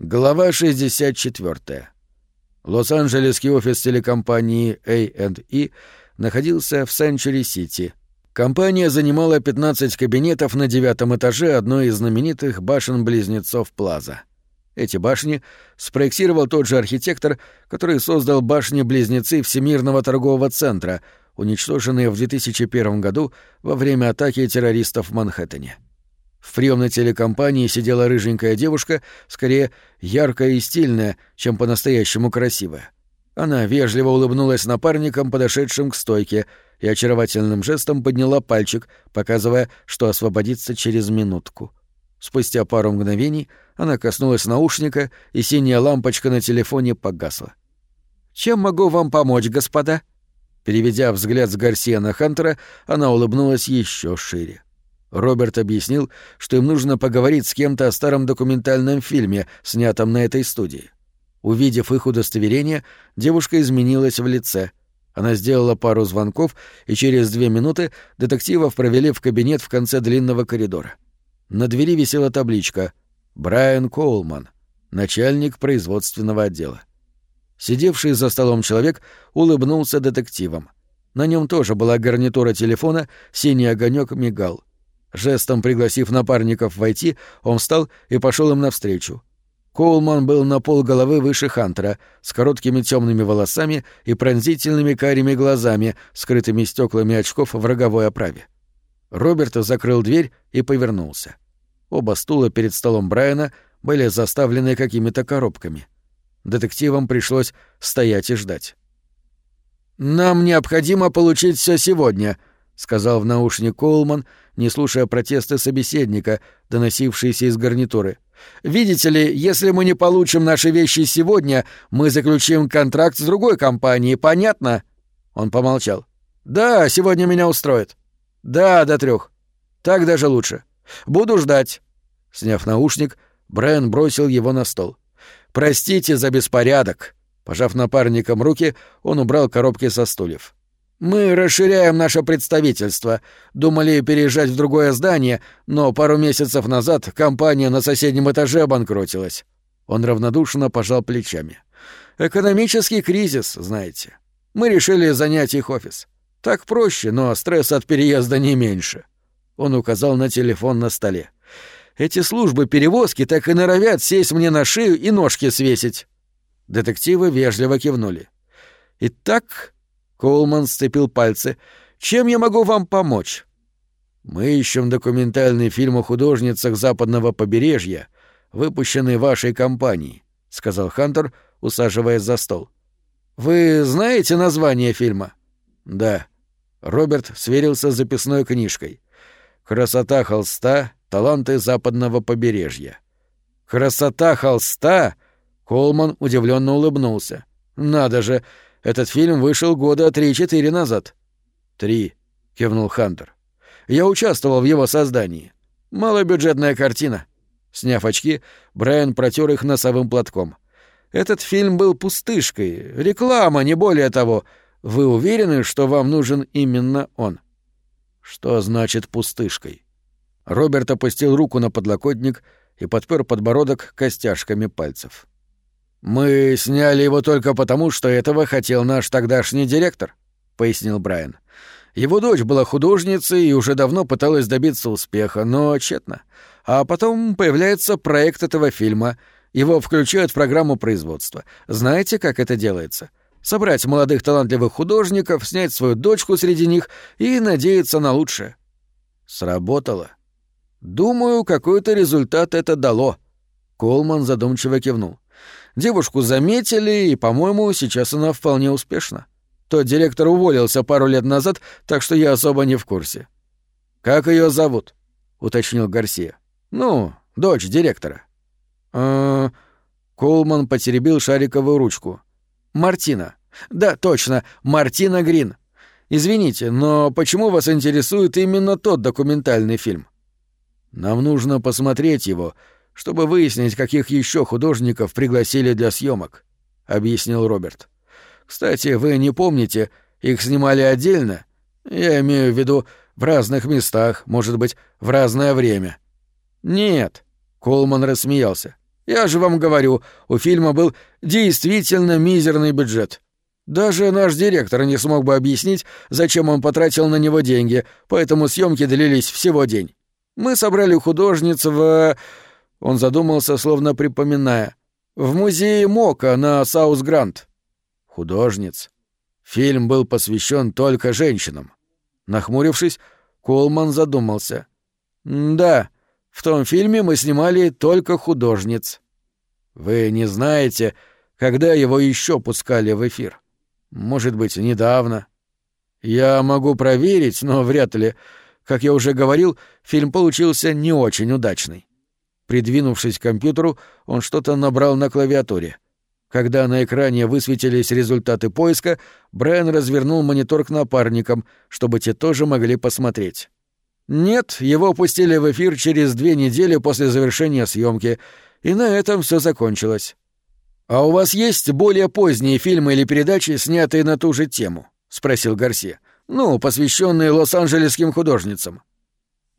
Глава 64. Лос-Анджелесский офис телекомпании A&E находился в Сенчури-Сити. Компания занимала 15 кабинетов на девятом этаже одной из знаменитых башен-близнецов Плаза. Эти башни спроектировал тот же архитектор, который создал башни-близнецы Всемирного торгового центра, уничтоженные в 2001 году во время атаки террористов в Манхэттене. В приемной телекомпании сидела рыженькая девушка, скорее яркая и стильная, чем по-настоящему красивая. Она вежливо улыбнулась напарникам, подошедшим к стойке, и очаровательным жестом подняла пальчик, показывая, что освободится через минутку. Спустя пару мгновений она коснулась наушника, и синяя лампочка на телефоне погасла. «Чем могу вам помочь, господа?» Переведя взгляд с Гарсия на Хантера, она улыбнулась еще шире. Роберт объяснил, что им нужно поговорить с кем-то о старом документальном фильме, снятом на этой студии. Увидев их удостоверение, девушка изменилась в лице. Она сделала пару звонков, и через две минуты детективов провели в кабинет в конце длинного коридора. На двери висела табличка «Брайан Коулман, начальник производственного отдела». Сидевший за столом человек улыбнулся детективам. На нем тоже была гарнитура телефона, синий огонек мигал. Жестом пригласив напарников войти, он встал и пошел им навстречу. Коулман был на пол головы выше Хантера, с короткими темными волосами и пронзительными карими глазами, скрытыми стеклами очков в роговой оправе. Роберт закрыл дверь и повернулся. Оба стула перед столом Брайана были заставлены какими-то коробками. Детективам пришлось стоять и ждать. «Нам необходимо получить все сегодня», — сказал в наушник Коулман, не слушая протесты собеседника, доносившиеся из гарнитуры. «Видите ли, если мы не получим наши вещи сегодня, мы заключим контракт с другой компанией, понятно?» Он помолчал. «Да, сегодня меня устроит. Да, до трех. Так даже лучше. Буду ждать». Сняв наушник, Брайан бросил его на стол. «Простите за беспорядок». Пожав напарником руки, он убрал коробки со стульев. Мы расширяем наше представительство. Думали переезжать в другое здание, но пару месяцев назад компания на соседнем этаже обанкротилась. Он равнодушно пожал плечами. Экономический кризис, знаете. Мы решили занять их офис. Так проще, но стресс от переезда не меньше. Он указал на телефон на столе. Эти службы перевозки так и норовят сесть мне на шею и ножки свесить. Детективы вежливо кивнули. Итак, Коулман сцепил пальцы. «Чем я могу вам помочь?» «Мы ищем документальный фильм о художницах западного побережья, выпущенный вашей компанией», — сказал Хантер, усаживаясь за стол. «Вы знаете название фильма?» «Да». Роберт сверился с записной книжкой. «Красота холста. Таланты западного побережья». «Красота холста?» Колман удивленно улыбнулся. «Надо же! Этот фильм вышел года три-четыре назад. Три, кивнул Хантер. Я участвовал в его создании. Малобюджетная картина. Сняв очки, Брайан протер их носовым платком. Этот фильм был пустышкой, реклама, не более того. Вы уверены, что вам нужен именно он? Что значит пустышкой? Роберт опустил руку на подлокотник и подпер подбородок костяшками пальцев. «Мы сняли его только потому, что этого хотел наш тогдашний директор», — пояснил Брайан. «Его дочь была художницей и уже давно пыталась добиться успеха, но тщетно. А потом появляется проект этого фильма. Его включают в программу производства. Знаете, как это делается? Собрать молодых талантливых художников, снять свою дочку среди них и надеяться на лучшее». Сработало. «Думаю, какой-то результат это дало». Колман задумчиво кивнул. Девушку заметили, и, по-моему, сейчас она вполне успешна. Тот директор уволился пару лет назад, так что я особо не в курсе. Как ее зовут? уточнил Гарсия. Ну, дочь директора. А Колман потеребил шариковую ручку. Мартина. Да, точно, Мартина Грин. Извините, но почему вас интересует именно тот документальный фильм? Нам нужно посмотреть его, чтобы выяснить, каких еще художников пригласили для съемок, объяснил Роберт. Кстати, вы не помните, их снимали отдельно? Я имею в виду в разных местах, может быть, в разное время. Нет, Колман рассмеялся. Я же вам говорю, у фильма был действительно мизерный бюджет. Даже наш директор не смог бы объяснить, зачем он потратил на него деньги, поэтому съемки длились всего день. Мы собрали художниц в... Он задумался, словно припоминая. В музее Мока на Саус-Грант. Художниц. Фильм был посвящен только женщинам. Нахмурившись, Колман задумался. «Да, в том фильме мы снимали только художниц. Вы не знаете, когда его еще пускали в эфир? Может быть, недавно? Я могу проверить, но вряд ли. Как я уже говорил, фильм получился не очень удачный. Придвинувшись к компьютеру, он что-то набрал на клавиатуре. Когда на экране высветились результаты поиска, Брайан развернул монитор к напарникам, чтобы те тоже могли посмотреть. Нет, его пустили в эфир через две недели после завершения съемки, и на этом все закончилось. «А у вас есть более поздние фильмы или передачи, снятые на ту же тему?» — спросил Гарсия. «Ну, посвященные лос-анджелесским художницам».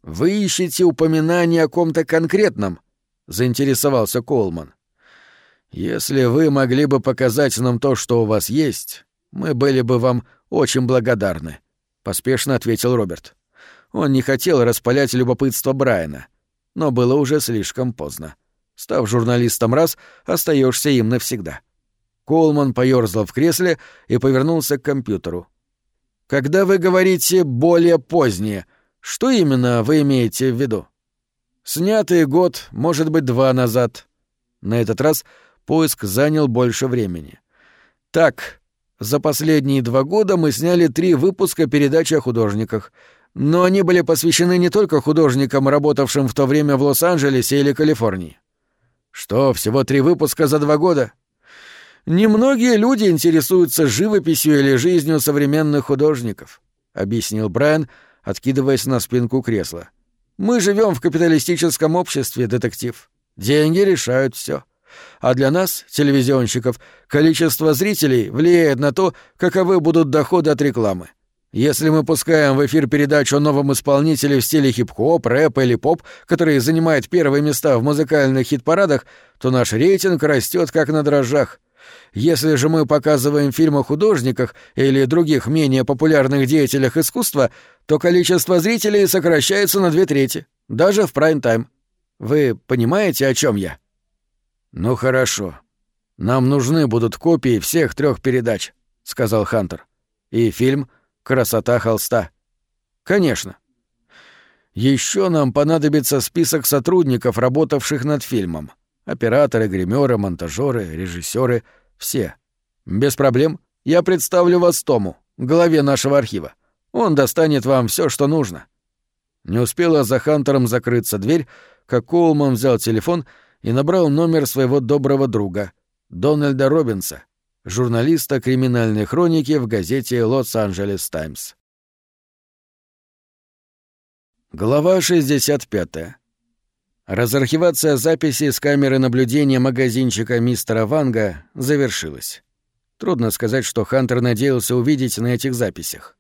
«Вы ищете упоминание о ком-то конкретном?» — заинтересовался Колман. «Если вы могли бы показать нам то, что у вас есть, мы были бы вам очень благодарны», — поспешно ответил Роберт. Он не хотел распалять любопытство Брайана, но было уже слишком поздно. Став журналистом раз, остаешься им навсегда. Колман поёрзал в кресле и повернулся к компьютеру. «Когда вы говорите «более позднее», что именно вы имеете в виду?» «Снятый год, может быть, два назад». На этот раз поиск занял больше времени. «Так, за последние два года мы сняли три выпуска передачи о художниках, но они были посвящены не только художникам, работавшим в то время в Лос-Анджелесе или Калифорнии. Что, всего три выпуска за два года? Немногие люди интересуются живописью или жизнью современных художников, объяснил Брайан, откидываясь на спинку кресла. Мы живем в капиталистическом обществе, детектив. Деньги решают все. А для нас, телевизионщиков, количество зрителей влияет на то, каковы будут доходы от рекламы. Если мы пускаем в эфир передачу о новом исполнителе в стиле хип-хоп, рэп или поп, который занимает первые места в музыкальных хит-парадах, то наш рейтинг растет как на дрожжах. Если же мы показываем фильм о художниках или других менее популярных деятелях искусства, то количество зрителей сокращается на две трети, даже в прайм-тайм. Вы понимаете, о чем я? Ну хорошо. Нам нужны будут копии всех трех передач, сказал Хантер. И фильм — Красота холста. Конечно. Еще нам понадобится список сотрудников, работавших над фильмом. Операторы, гримеры, монтажеры, режиссеры — все. Без проблем. Я представлю вас Тому, главе нашего архива. Он достанет вам все, что нужно. Не успела за Хантером закрыться дверь, как Коулман взял телефон и набрал номер своего доброго друга, Дональда Робинса, журналиста криминальной хроники в газете «Лос-Анджелес Таймс». Глава 65. Разархивация записи с камеры наблюдения магазинчика мистера Ванга завершилась. Трудно сказать, что Хантер надеялся увидеть на этих записях.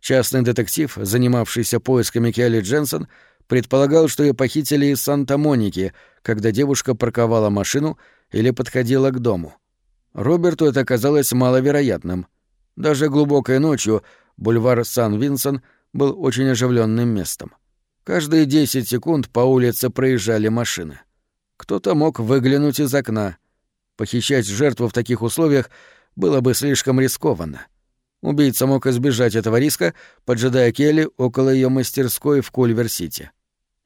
Частный детектив, занимавшийся поисками Келли Дженсон, предполагал, что ее похитили из Санта-Моники, когда девушка парковала машину или подходила к дому — Роберту это казалось маловероятным. Даже глубокой ночью бульвар Сан-Винсен был очень оживленным местом. Каждые десять секунд по улице проезжали машины. Кто-то мог выглянуть из окна. Похищать жертву в таких условиях было бы слишком рискованно. Убийца мог избежать этого риска, поджидая Келли около ее мастерской в Кульвер-Сити.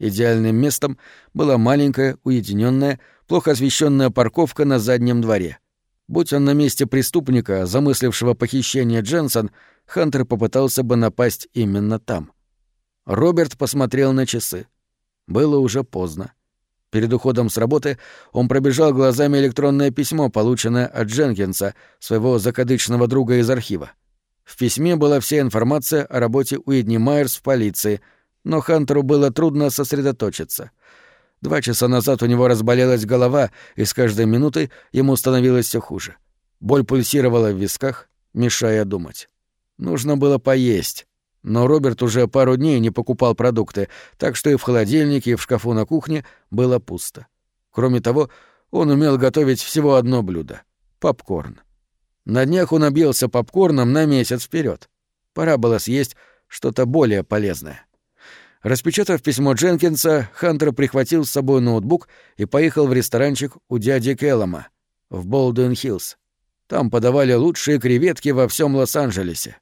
Идеальным местом была маленькая, уединенная, плохо освещенная парковка на заднем дворе — Будь он на месте преступника, замыслившего похищение Дженсон, Хантер попытался бы напасть именно там. Роберт посмотрел на часы. Было уже поздно. Перед уходом с работы он пробежал глазами электронное письмо, полученное от Дженкинса, своего закадычного друга из архива. В письме была вся информация о работе Уидни Майерс в полиции, но Хантеру было трудно сосредоточиться. Два часа назад у него разболелась голова, и с каждой минутой ему становилось все хуже. Боль пульсировала в висках, мешая думать. Нужно было поесть. Но Роберт уже пару дней не покупал продукты, так что и в холодильнике, и в шкафу на кухне было пусто. Кроме того, он умел готовить всего одно блюдо — попкорн. На днях он объелся попкорном на месяц вперед. Пора было съесть что-то более полезное. Распечатав письмо Дженкинса, Хантер прихватил с собой ноутбук и поехал в ресторанчик у дяди Келлама в Болдуин-Хиллз. Там подавали лучшие креветки во всем Лос-Анджелесе.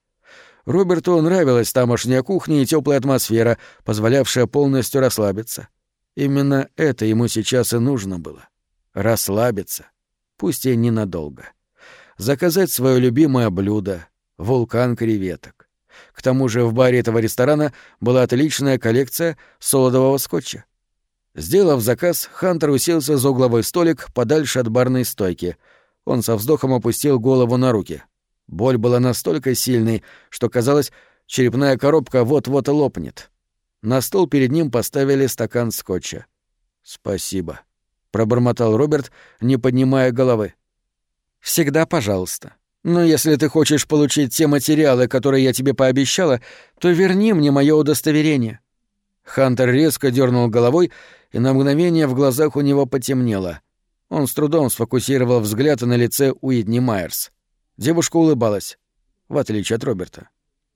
Роберту нравилась тамошняя кухня и теплая атмосфера, позволявшая полностью расслабиться. Именно это ему сейчас и нужно было. Расслабиться. Пусть и ненадолго. Заказать свое любимое блюдо — вулкан креветок. К тому же в баре этого ресторана была отличная коллекция солодового скотча. Сделав заказ, Хантер уселся за угловой столик подальше от барной стойки. Он со вздохом опустил голову на руки. Боль была настолько сильной, что казалось, черепная коробка вот-вот лопнет. На стол перед ним поставили стакан скотча. «Спасибо», — пробормотал Роберт, не поднимая головы. «Всегда пожалуйста. Но если ты хочешь получить те материалы, которые я тебе пообещала, то верни мне мое удостоверение». Хантер резко дернул головой, и на мгновение в глазах у него потемнело. Он с трудом сфокусировал взгляд на лице Уитни Майерс. Девушка улыбалась, в отличие от Роберта.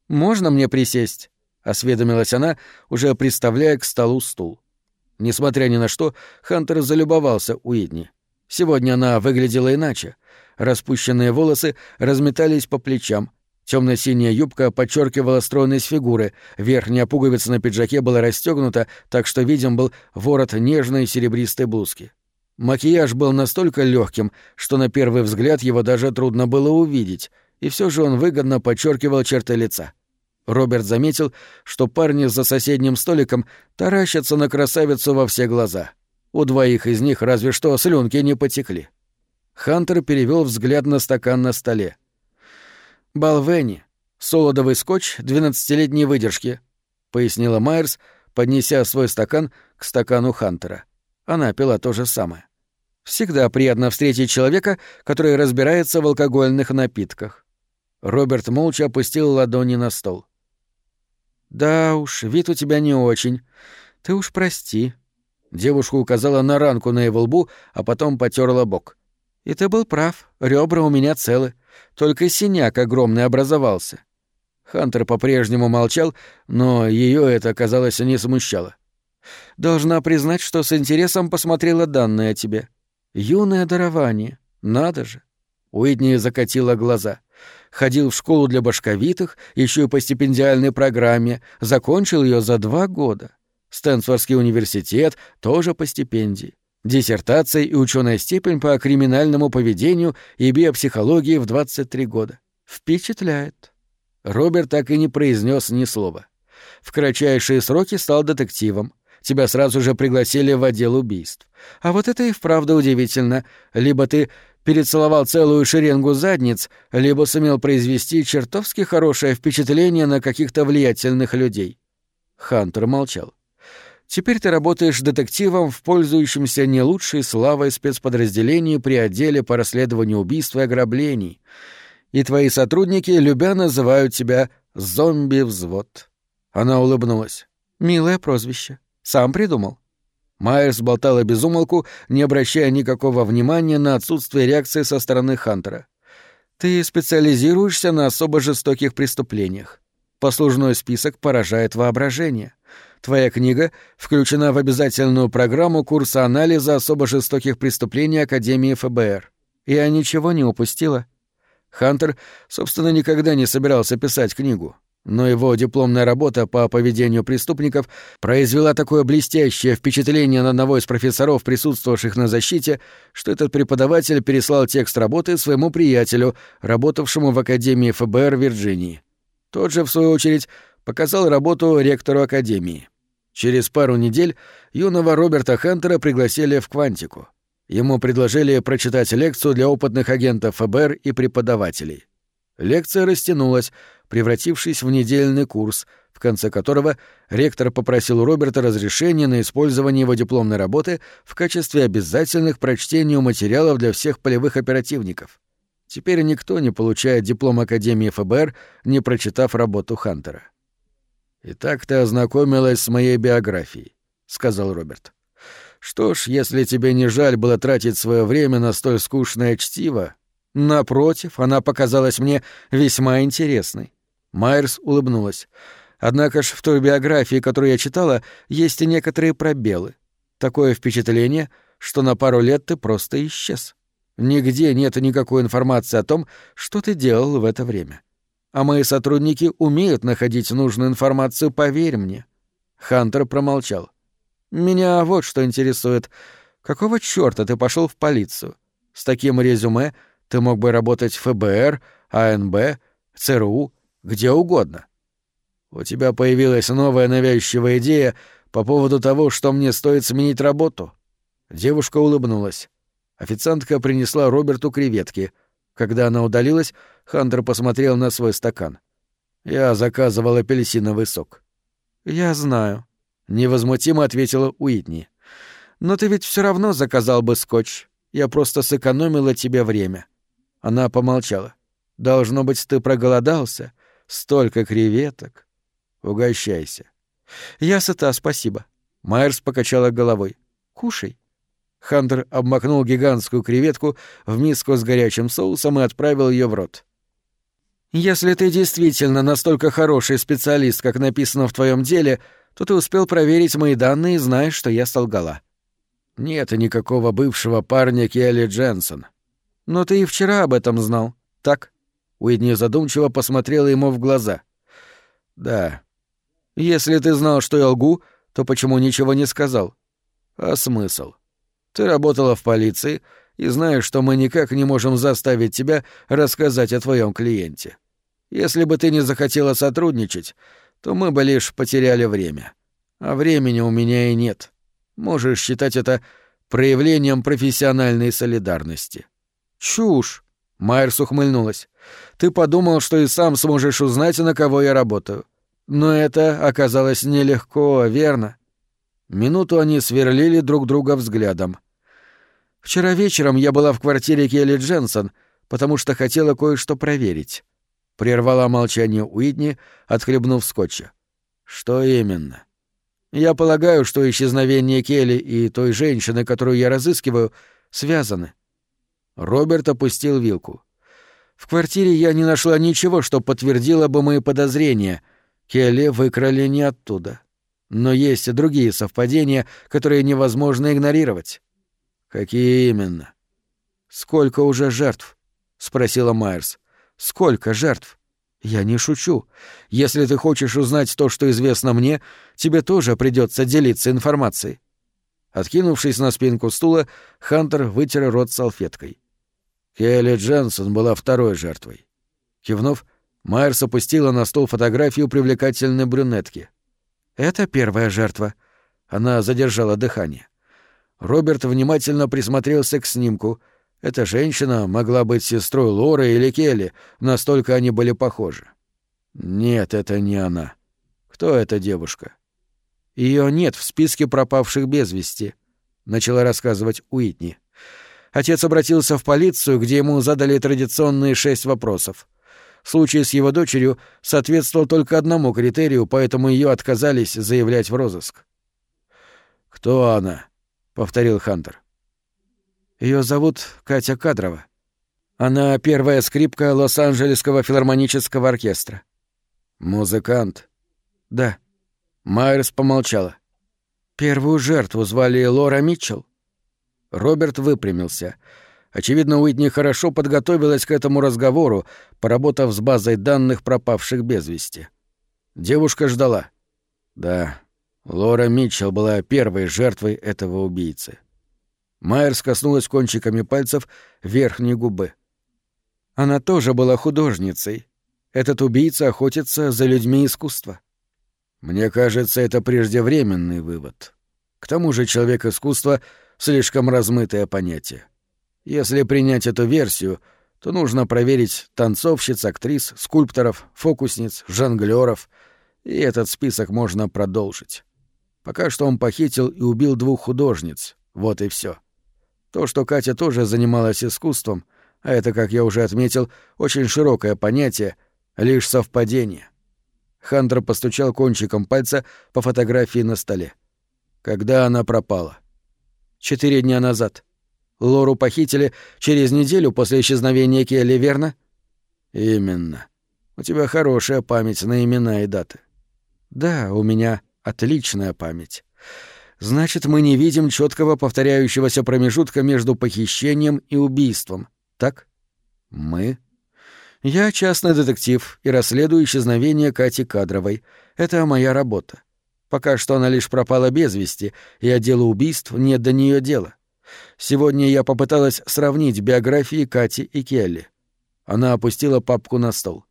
«Можно мне присесть?» — осведомилась она, уже приставляя к столу стул. Несмотря ни на что, Хантер залюбовался Уитни. Сегодня она выглядела иначе. Распущенные волосы разметались по плечам. темно синяя юбка подчеркивала стройность фигуры, верхняя пуговица на пиджаке была расстегнута, так что виден был ворот нежной серебристой блузки. Макияж был настолько легким, что на первый взгляд его даже трудно было увидеть, и все же он выгодно подчеркивал черты лица. Роберт заметил, что парни за соседним столиком таращатся на красавицу во все глаза. У двоих из них разве что слюнки не потекли. Хантер перевел взгляд на стакан на столе. «Балвени. Солодовый скотч двенадцатилетней выдержки», — пояснила Майерс, поднеся свой стакан к стакану Хантера. Она пила то же самое. Всегда приятно встретить человека, который разбирается в алкогольных напитках. Роберт молча опустил ладони на стол. «Да уж, вид у тебя не очень. Ты уж прости». Девушка указала на ранку на его лбу, а потом потерла бок. «И ты был прав, ребра у меня целы. Только синяк огромный образовался». Хантер по-прежнему молчал, но ее это, казалось, не смущало. «Должна признать, что с интересом посмотрела данные о тебе. Юное дарование. Надо же. Уитни закатила глаза. Ходил в школу для башковитых, еще и по стипендиальной программе, закончил ее за два года. Стэнфордский университет тоже по стипендии. Диссертация и ученая степень по криминальному поведению и биопсихологии в 23 года. Впечатляет. Роберт так и не произнес ни слова. В кратчайшие сроки стал детективом тебя сразу же пригласили в отдел убийств. А вот это и вправду удивительно. Либо ты перецеловал целую шеренгу задниц, либо сумел произвести чертовски хорошее впечатление на каких-то влиятельных людей. Хантер молчал. Теперь ты работаешь детективом в пользующемся не лучшей славой спецподразделении при отделе по расследованию убийств и ограблений. И твои сотрудники любя называют тебя «зомби-взвод». Она улыбнулась. «Милое прозвище. Сам придумал?» Майерс болтала без умолку, не обращая никакого внимания на отсутствие реакции со стороны Хантера. «Ты специализируешься на особо жестоких преступлениях. Послужной список поражает воображение. Твоя книга включена в обязательную программу курса анализа особо жестоких преступлений Академии ФБР. Я ничего не упустила». Хантер, собственно, никогда не собирался писать книгу. Но его дипломная работа по поведению преступников произвела такое блестящее впечатление на одного из профессоров, присутствовавших на защите, что этот преподаватель переслал текст работы своему приятелю, работавшему в Академии ФБР Вирджинии. Тот же, в свою очередь, показал работу ректору Академии. Через пару недель юного Роберта Хантера пригласили в Квантику. Ему предложили прочитать лекцию для опытных агентов ФБР и преподавателей. Лекция растянулась, превратившись в недельный курс, в конце которого ректор попросил у Роберта разрешения на использование его дипломной работы в качестве обязательных прочтению материалов для всех полевых оперативников. Теперь никто не получает диплом Академии ФБР, не прочитав работу Хантера. «Итак ты ознакомилась с моей биографией», — сказал Роберт. Что ж, если тебе не жаль было тратить свое время на столь скучное чтиво, напротив, она показалась мне весьма интересной. Майерс улыбнулась. Однако ж в той биографии, которую я читала, есть и некоторые пробелы. Такое впечатление, что на пару лет ты просто исчез. Нигде нет никакой информации о том, что ты делал в это время. А мои сотрудники умеют находить нужную информацию, поверь мне. Хантер промолчал. Меня вот что интересует. Какого чёрта ты пошел в полицию? С таким резюме ты мог бы работать в ФБР, АНБ, ЦРУ, где угодно. У тебя появилась новая навязчивая идея по поводу того, что мне стоит сменить работу. Девушка улыбнулась. Официантка принесла Роберту креветки. Когда она удалилась, Хантер посмотрел на свой стакан. Я заказывал апельсиновый сок. Я знаю, невозмутимо ответила Уитни. Но ты ведь все равно заказал бы скотч. Я просто сэкономила тебе время. Она помолчала. Должно быть, ты проголодался. Столько креветок. Угощайся. Я сыта, спасибо. Майерс покачала головой. Кушай. Хантер обмакнул гигантскую креветку в миску с горячим соусом и отправил ее в рот. «Если ты действительно настолько хороший специалист, как написано в твоем деле, то ты успел проверить мои данные и знаешь, что я солгала». «Нет никакого бывшего парня Келли Дженсон». «Но ты и вчера об этом знал, так?» Уидни задумчиво посмотрела ему в глаза. «Да». «Если ты знал, что я лгу, то почему ничего не сказал?» «А смысл?» Ты работала в полиции и знаешь, что мы никак не можем заставить тебя рассказать о твоем клиенте. Если бы ты не захотела сотрудничать, то мы бы лишь потеряли время. А времени у меня и нет. Можешь считать это проявлением профессиональной солидарности. Чушь. Майерс ухмыльнулась. Ты подумал, что и сам сможешь узнать, на кого я работаю. Но это оказалось нелегко, верно? Минуту они сверлили друг друга взглядом. «Вчера вечером я была в квартире Келли Дженсон, потому что хотела кое-что проверить». Прервала молчание Уитни, отхлебнув скотча. «Что именно?» «Я полагаю, что исчезновение Келли и той женщины, которую я разыскиваю, связаны». Роберт опустил вилку. «В квартире я не нашла ничего, что подтвердило бы мои подозрения. Келли выкрали не оттуда. Но есть и другие совпадения, которые невозможно игнорировать. Какие именно? Сколько уже жертв? спросила Майерс. Сколько жертв? Я не шучу. Если ты хочешь узнать то, что известно мне, тебе тоже придется делиться информацией. Откинувшись на спинку стула, Хантер вытер рот салфеткой. Келли Дженсон была второй жертвой. Кивнув, Майерс опустила на стол фотографию привлекательной брюнетки — это первая жертва. Она задержала дыхание. Роберт внимательно присмотрелся к снимку. Эта женщина могла быть сестрой Лоры или Келли, настолько они были похожи. Нет, это не она. Кто эта девушка? Ее нет в списке пропавших без вести, начала рассказывать Уитни. Отец обратился в полицию, где ему задали традиционные шесть вопросов. Случай с его дочерью соответствовал только одному критерию, поэтому ее отказались заявлять в розыск. «Кто она?» — повторил Хантер. Ее зовут Катя Кадрова. Она первая скрипка Лос-Анджелесского филармонического оркестра. Музыкант. Да. Майерс помолчала. Первую жертву звали Лора Митчелл. Роберт выпрямился — Очевидно, Уитни хорошо подготовилась к этому разговору, поработав с базой данных пропавших без вести. Девушка ждала. Да, Лора Митчелл была первой жертвой этого убийцы. Майерс коснулась кончиками пальцев верхней губы. Она тоже была художницей. Этот убийца охотится за людьми искусства. Мне кажется, это преждевременный вывод. К тому же человек искусства — слишком размытое понятие. Если принять эту версию, то нужно проверить танцовщиц, актрис, скульпторов, фокусниц, жонглёров, и этот список можно продолжить. Пока что он похитил и убил двух художниц, вот и все. То, что Катя тоже занималась искусством, а это, как я уже отметил, очень широкое понятие, лишь совпадение. Хантер постучал кончиком пальца по фотографии на столе. Когда она пропала? Четыре дня назад. Лору похитили через неделю после исчезновения Келли, верно? Именно. У тебя хорошая память на имена и даты. Да, у меня отличная память. Значит, мы не видим четкого повторяющегося промежутка между похищением и убийством, так? Мы? Я частный детектив и расследую исчезновение Кати Кадровой. Это моя работа. Пока что она лишь пропала без вести, и отделу убийств нет до нее дела. Сегодня я попыталась сравнить биографии Кати и Келли. Она опустила папку на стол.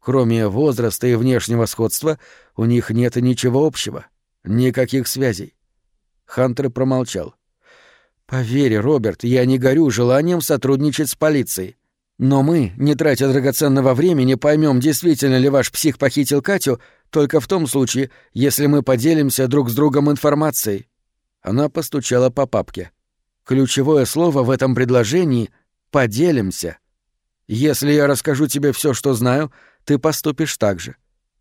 Кроме возраста и внешнего сходства, у них нет ничего общего. Никаких связей. Хантер промолчал. «Поверь, Роберт, я не горю желанием сотрудничать с полицией. Но мы, не тратя драгоценного времени, поймем, действительно ли ваш псих похитил Катю, только в том случае, если мы поделимся друг с другом информацией». Она постучала по папке. Ключевое слово в этом предложении — «поделимся». Если я расскажу тебе все, что знаю, ты поступишь так же.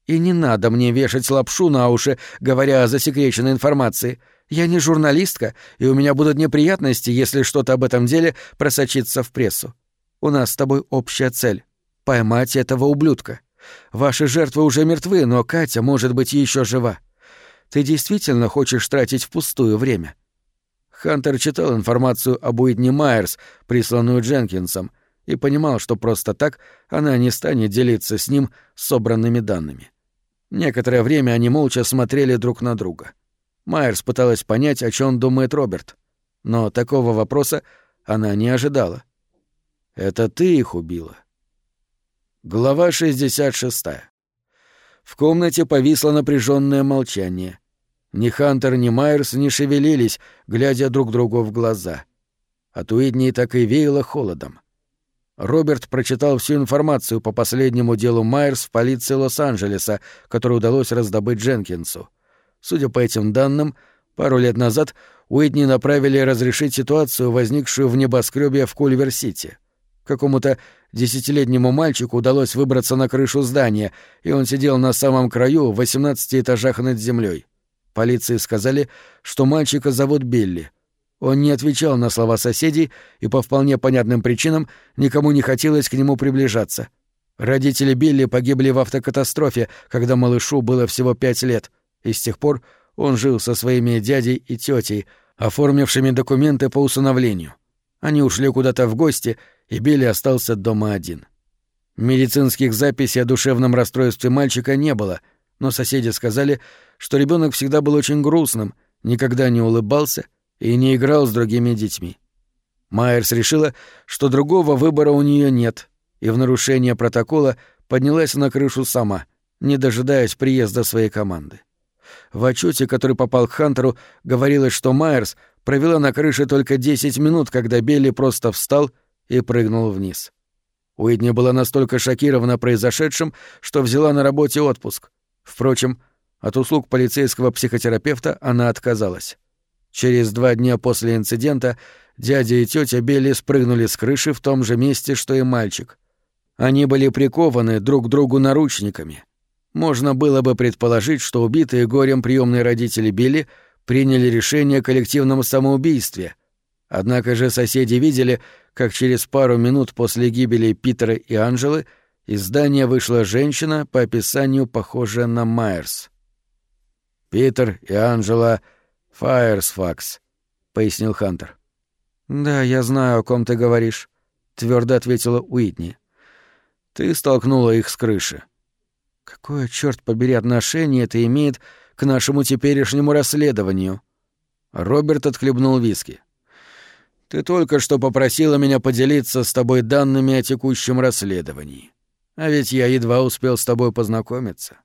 И не надо мне вешать лапшу на уши, говоря о засекреченной информации — я не журналистка, и у меня будут неприятности, если что-то об этом деле просочится в прессу. У нас с тобой общая цель — поймать этого ублюдка. Ваши жертвы уже мертвы, но Катя может быть еще жива. Ты действительно хочешь тратить впустую время?» Хантер читал информацию об Уитни Майерс, присланную Дженкинсом, и понимал, что просто так она не станет делиться с ним собранными данными. Некоторое время они молча смотрели друг на друга — Майерс пыталась понять, о чем думает Роберт. Но такого вопроса она не ожидала. «Это ты их убила?» Глава 66. В комнате повисло напряженное молчание. Ни Хантер, ни Майерс не шевелились, глядя друг другу в глаза. От Уидни так и веяло холодом. Роберт прочитал всю информацию по последнему делу Майерс в полиции Лос-Анджелеса, которую удалось раздобыть Дженкинсу. Судя по этим данным, пару лет назад Уитни направили разрешить ситуацию, возникшую в небоскребе в Кульвер-Сити. Какому-то десятилетнему мальчику удалось выбраться на крышу здания, и он сидел на самом краю в 18 этажах над землей. Полиции сказали, что мальчика зовут Билли. Он не отвечал на слова соседей, и по вполне понятным причинам никому не хотелось к нему приближаться. Родители Билли погибли в автокатастрофе, когда малышу было всего пять лет — и с тех пор он жил со своими дядей и тетей, оформившими документы по усыновлению. Они ушли куда-то в гости, и Билли остался дома один. Медицинских записей о душевном расстройстве мальчика не было, но соседи сказали, что ребенок всегда был очень грустным, никогда не улыбался и не играл с другими детьми. Майерс решила, что другого выбора у нее нет, и в нарушение протокола поднялась на крышу сама, не дожидаясь приезда своей команды. В отчете, который попал к Хантеру, говорилось, что Майерс провела на крыше только 10 минут, когда Белли просто встал и прыгнул вниз. Уитни была настолько шокирована произошедшим, что взяла на работе отпуск. Впрочем, от услуг полицейского психотерапевта она отказалась. Через два дня после инцидента дядя и тетя Белли спрыгнули с крыши в том же месте, что и мальчик. Они были прикованы друг к другу наручниками — можно было бы предположить, что убитые горем приемные родители Билли приняли решение о коллективном самоубийстве. Однако же соседи видели, как через пару минут после гибели Питера и Анжелы из здания вышла женщина, по описанию похожая на Майерс. «Питер и Анжела Фаерсфакс», — пояснил Хантер. «Да, я знаю, о ком ты говоришь», — твердо ответила Уитни. «Ты столкнула их с крыши. Какое, черт побери, отношение это имеет к нашему теперешнему расследованию? Роберт отхлебнул виски. Ты только что попросила меня поделиться с тобой данными о текущем расследовании. А ведь я едва успел с тобой познакомиться.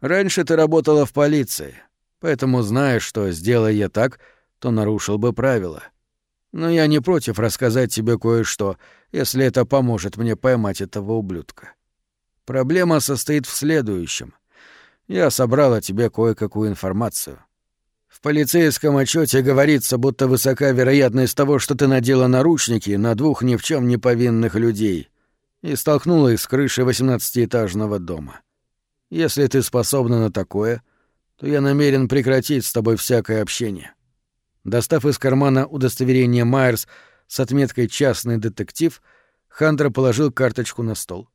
Раньше ты работала в полиции, поэтому знаешь, что, сделая я так, то нарушил бы правила. Но я не против рассказать тебе кое-что, если это поможет мне поймать этого ублюдка. Проблема состоит в следующем. Я собрал о тебе кое-какую информацию. В полицейском отчете говорится, будто высока вероятность того, что ты надела наручники на двух ни в чем не повинных людей и столкнула их с крыши восемнадцатиэтажного дома. Если ты способна на такое, то я намерен прекратить с тобой всякое общение. Достав из кармана удостоверение Майерс с отметкой «Частный детектив», Хантер положил карточку на стол.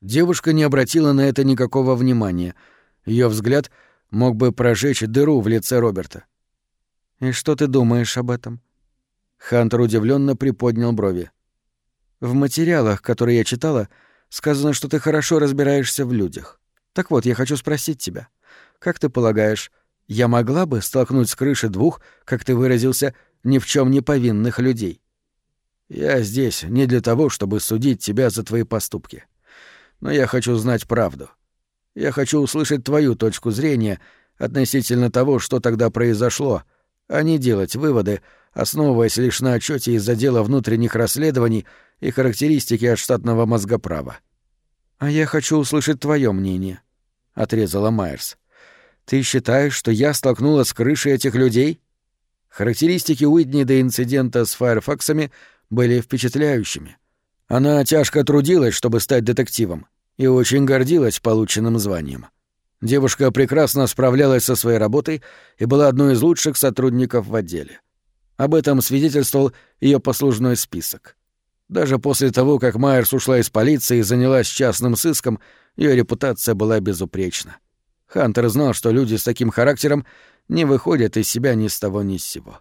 Девушка не обратила на это никакого внимания. Ее взгляд мог бы прожечь дыру в лице Роберта. «И что ты думаешь об этом?» Хантер удивленно приподнял брови. «В материалах, которые я читала, сказано, что ты хорошо разбираешься в людях. Так вот, я хочу спросить тебя. Как ты полагаешь, я могла бы столкнуть с крыши двух, как ты выразился, ни в чем не повинных людей? Я здесь не для того, чтобы судить тебя за твои поступки но я хочу знать правду. Я хочу услышать твою точку зрения относительно того, что тогда произошло, а не делать выводы, основываясь лишь на отчете из отдела внутренних расследований и характеристики от штатного мозгоправа. «А я хочу услышать твое мнение», — отрезала Майерс. «Ты считаешь, что я столкнула с крышей этих людей?» Характеристики Уитни до инцидента с Файрфаксами были впечатляющими. Она тяжко трудилась, чтобы стать детективом, и очень гордилась полученным званием. Девушка прекрасно справлялась со своей работой и была одной из лучших сотрудников в отделе. Об этом свидетельствовал ее послужной список. Даже после того, как Майерс ушла из полиции и занялась частным сыском, ее репутация была безупречна. Хантер знал, что люди с таким характером не выходят из себя ни с того ни с сего.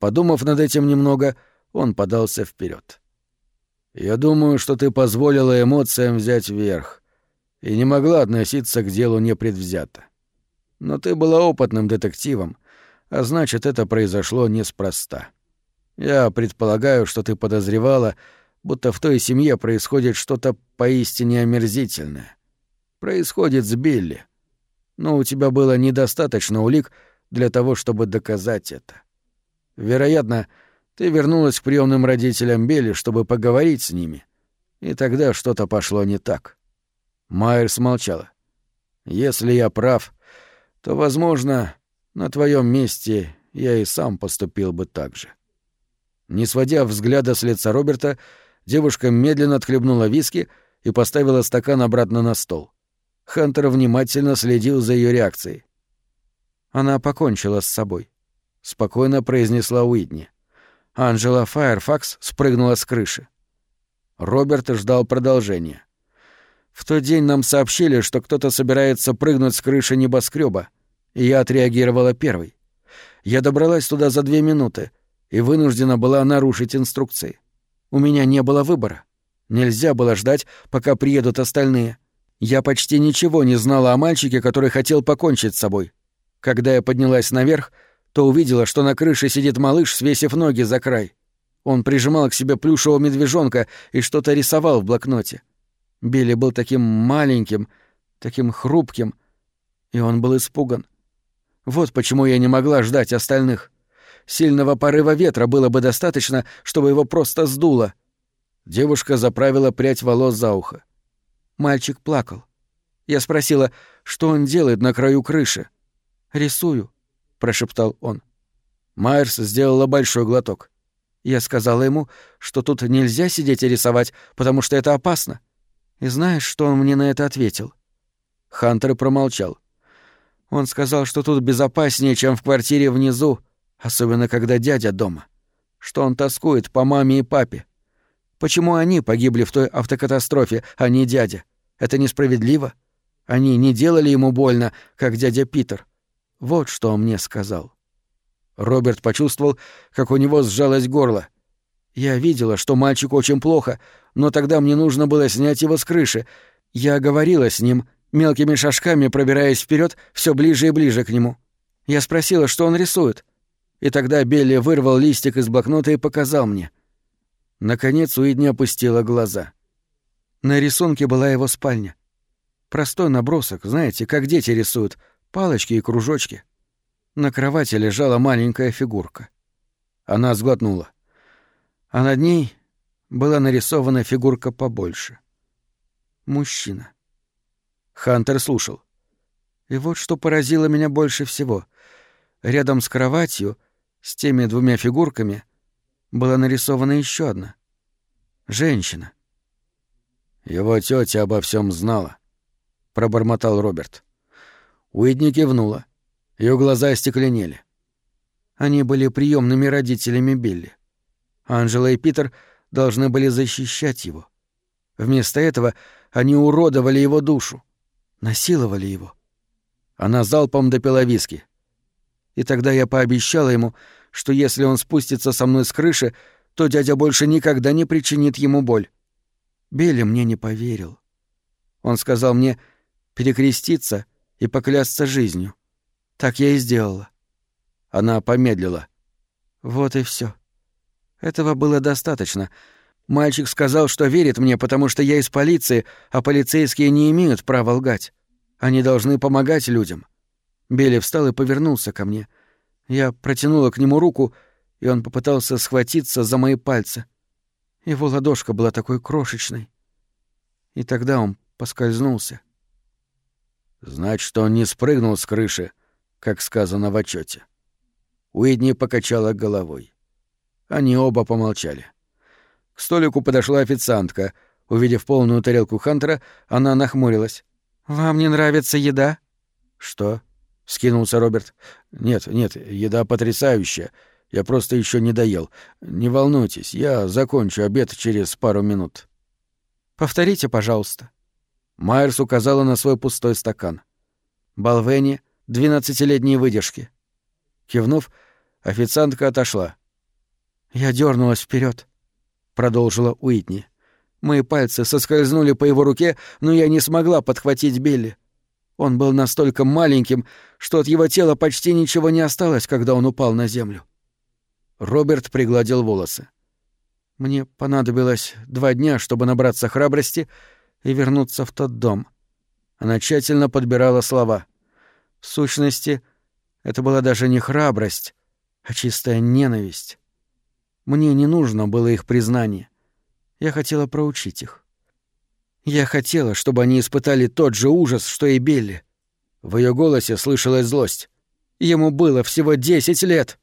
Подумав над этим немного, он подался вперед. Я думаю, что ты позволила эмоциям взять верх и не могла относиться к делу непредвзято. Но ты была опытным детективом, а значит, это произошло неспроста. Я предполагаю, что ты подозревала, будто в той семье происходит что-то поистине омерзительное. Происходит с Билли. Но у тебя было недостаточно улик для того, чтобы доказать это. Вероятно, ты вернулась к приемным родителям Билли, чтобы поговорить с ними. И тогда что-то пошло не так. Майерс молчала. Если я прав, то, возможно, на твоем месте я и сам поступил бы так же. Не сводя взгляда с лица Роберта, девушка медленно отхлебнула виски и поставила стакан обратно на стол. Хантер внимательно следил за ее реакцией. Она покончила с собой, спокойно произнесла Уитни. Анжела Файерфакс спрыгнула с крыши. Роберт ждал продолжения. В тот день нам сообщили, что кто-то собирается прыгнуть с крыши небоскреба, и я отреагировала первой. Я добралась туда за две минуты и вынуждена была нарушить инструкции. У меня не было выбора. Нельзя было ждать, пока приедут остальные. Я почти ничего не знала о мальчике, который хотел покончить с собой. Когда я поднялась наверх, то увидела, что на крыше сидит малыш, свесив ноги за край. Он прижимал к себе плюшевого медвежонка и что-то рисовал в блокноте. Билли был таким маленьким, таким хрупким, и он был испуган. Вот почему я не могла ждать остальных. Сильного порыва ветра было бы достаточно, чтобы его просто сдуло. Девушка заправила прядь волос за ухо. Мальчик плакал. Я спросила, что он делает на краю крыши. «Рисую», прошептал он. Майерс сделала большой глоток. Я сказала ему, что тут нельзя сидеть и рисовать, потому что это опасно. И знаешь, что он мне на это ответил? Хантер промолчал. Он сказал, что тут безопаснее, чем в квартире внизу, особенно когда дядя дома. Что он тоскует по маме и папе. Почему они погибли в той автокатастрофе, а не дядя? Это несправедливо. Они не делали ему больно, как дядя Питер. Вот что он мне сказал. Роберт почувствовал, как у него сжалось горло. Я видела, что мальчику очень плохо, но тогда мне нужно было снять его с крыши. Я говорила с ним, мелкими шажками пробираясь вперед, все ближе и ближе к нему. Я спросила, что он рисует. И тогда Белли вырвал листик из блокнота и показал мне. Наконец Уидни опустила глаза. На рисунке была его спальня. Простой набросок, знаете, как дети рисуют — палочки и кружочки. На кровати лежала маленькая фигурка. Она сглотнула. А над ней была нарисована фигурка побольше. Мужчина. Хантер слушал. И вот что поразило меня больше всего. Рядом с кроватью, с теми двумя фигурками, была нарисована еще одна. Женщина. Его тетя обо всем знала, пробормотал Роберт. Уитни кивнула. Ее глаза остекленели. Они были приемными родителями Билли. Анжела и Питер должны были защищать его. Вместо этого они уродовали его душу, насиловали его. Она залпом допила виски. И тогда я пообещала ему, что если он спустится со мной с крыши, то дядя больше никогда не причинит ему боль. Билли мне не поверил. Он сказал мне перекреститься и поклясться жизнью. Так я и сделала. Она помедлила. Вот и все. Этого было достаточно. Мальчик сказал, что верит мне, потому что я из полиции, а полицейские не имеют права лгать. Они должны помогать людям. Билли встал и повернулся ко мне. Я протянула к нему руку, и он попытался схватиться за мои пальцы. Его ладошка была такой крошечной. И тогда он поскользнулся. Значит, он не спрыгнул с крыши, как сказано в отчете. Уидни покачала головой. Они оба помолчали. К столику подошла официантка. Увидев полную тарелку Хантера, она нахмурилась. «Вам не нравится еда?» «Что?» — скинулся Роберт. «Нет, нет, еда потрясающая. Я просто еще не доел. Не волнуйтесь, я закончу обед через пару минут». «Повторите, пожалуйста». Майерс указала на свой пустой стакан. «Балвени, двенадцатилетние выдержки». Кивнув, официантка отошла. Я дернулась вперед, продолжила Уитни. Мои пальцы соскользнули по его руке, но я не смогла подхватить Билли. Он был настолько маленьким, что от его тела почти ничего не осталось, когда он упал на землю. Роберт пригладил волосы. Мне понадобилось два дня, чтобы набраться храбрости и вернуться в тот дом. Она тщательно подбирала слова. В сущности, это была даже не храбрость, а чистая ненависть. Мне не нужно было их признание. Я хотела проучить их. Я хотела, чтобы они испытали тот же ужас, что и Билли. В ее голосе слышалась злость. Ему было всего десять лет.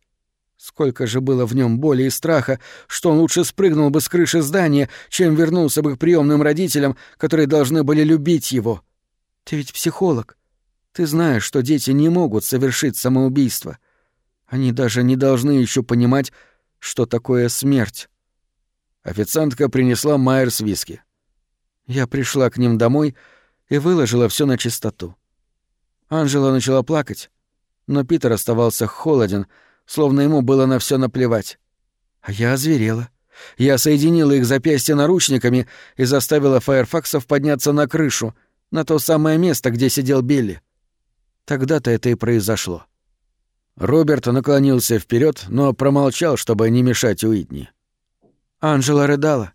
Сколько же было в нем боли и страха, что он лучше спрыгнул бы с крыши здания, чем вернулся бы к приемным родителям, которые должны были любить его. Ты ведь психолог. Ты знаешь, что дети не могут совершить самоубийство. Они даже не должны еще понимать, что такое смерть. Официантка принесла Майерс виски. Я пришла к ним домой и выложила все на чистоту. Анжела начала плакать, но Питер оставался холоден, словно ему было на все наплевать. А я озверела. Я соединила их запястья наручниками и заставила Фаерфаксов подняться на крышу, на то самое место, где сидел Билли. Тогда-то это и произошло. Роберт наклонился вперед, но промолчал, чтобы не мешать Уитни. Анжела рыдала.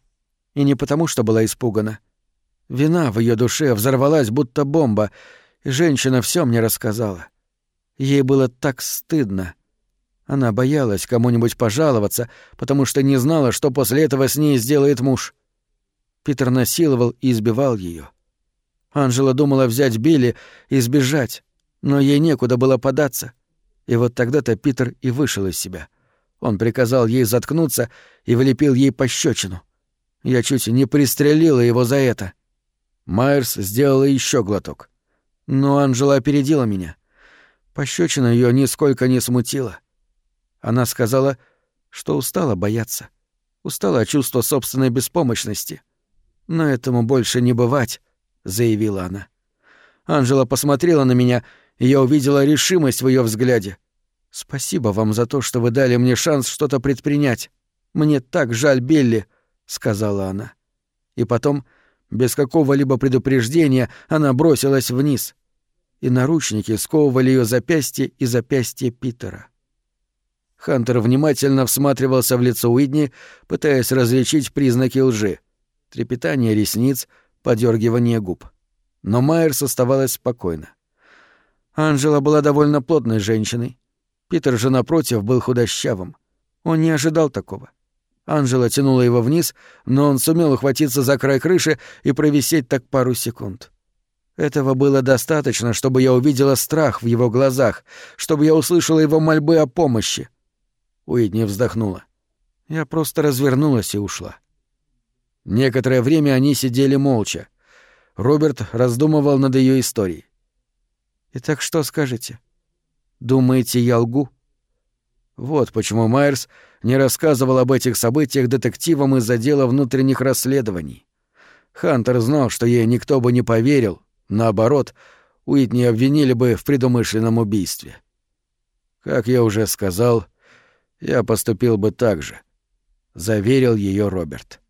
И не потому, что была испугана. Вина в ее душе взорвалась, будто бомба, и женщина все мне рассказала. Ей было так стыдно. Она боялась кому-нибудь пожаловаться, потому что не знала, что после этого с ней сделает муж. Питер насиловал и избивал ее. Анжела думала взять Билли и сбежать, но ей некуда было податься. И вот тогда-то Питер и вышел из себя. Он приказал ей заткнуться и влепил ей пощечину. Я чуть не пристрелила его за это. Майерс сделала еще глоток. Но Анжела опередила меня. Пощечина ее нисколько не смутила. Она сказала, что устала бояться. Устала от чувства собственной беспомощности. «Но этому больше не бывать», — заявила она. Анжела посмотрела на меня — и я увидела решимость в ее взгляде. «Спасибо вам за то, что вы дали мне шанс что-то предпринять. Мне так жаль Белли», — сказала она. И потом, без какого-либо предупреждения, она бросилась вниз. И наручники сковывали ее запястье и запястье Питера. Хантер внимательно всматривался в лицо Уидни, пытаясь различить признаки лжи. Трепетание ресниц, подергивание губ. Но Майерс оставалась спокойна. Анжела была довольно плотной женщиной. Питер же, напротив, был худощавым. Он не ожидал такого. Анжела тянула его вниз, но он сумел ухватиться за край крыши и провисеть так пару секунд. Этого было достаточно, чтобы я увидела страх в его глазах, чтобы я услышала его мольбы о помощи. Уитни вздохнула. Я просто развернулась и ушла. Некоторое время они сидели молча. Роберт раздумывал над ее историей. Итак, что скажете? Думаете, я лгу? Вот почему Майерс не рассказывал об этих событиях детективам из отдела внутренних расследований. Хантер знал, что ей никто бы не поверил, наоборот, Уитни обвинили бы в предумышленном убийстве. Как я уже сказал, я поступил бы так же, заверил ее Роберт.